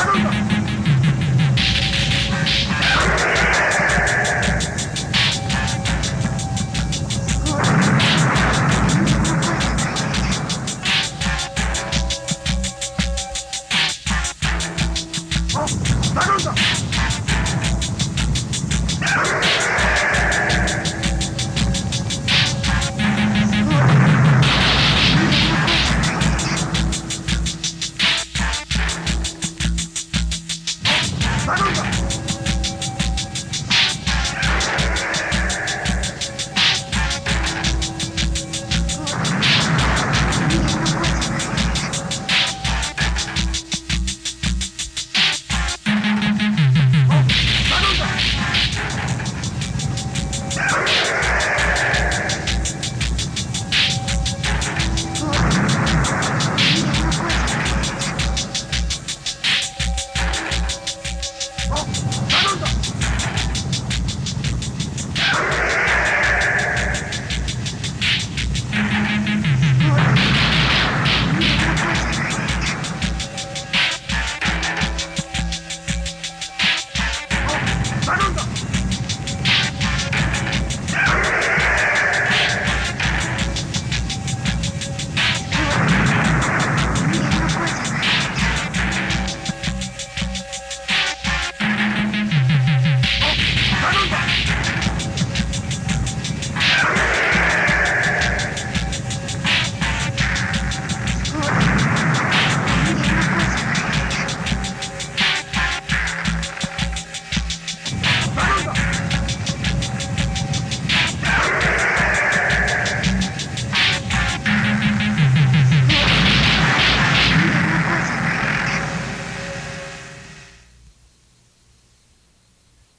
頼んだ？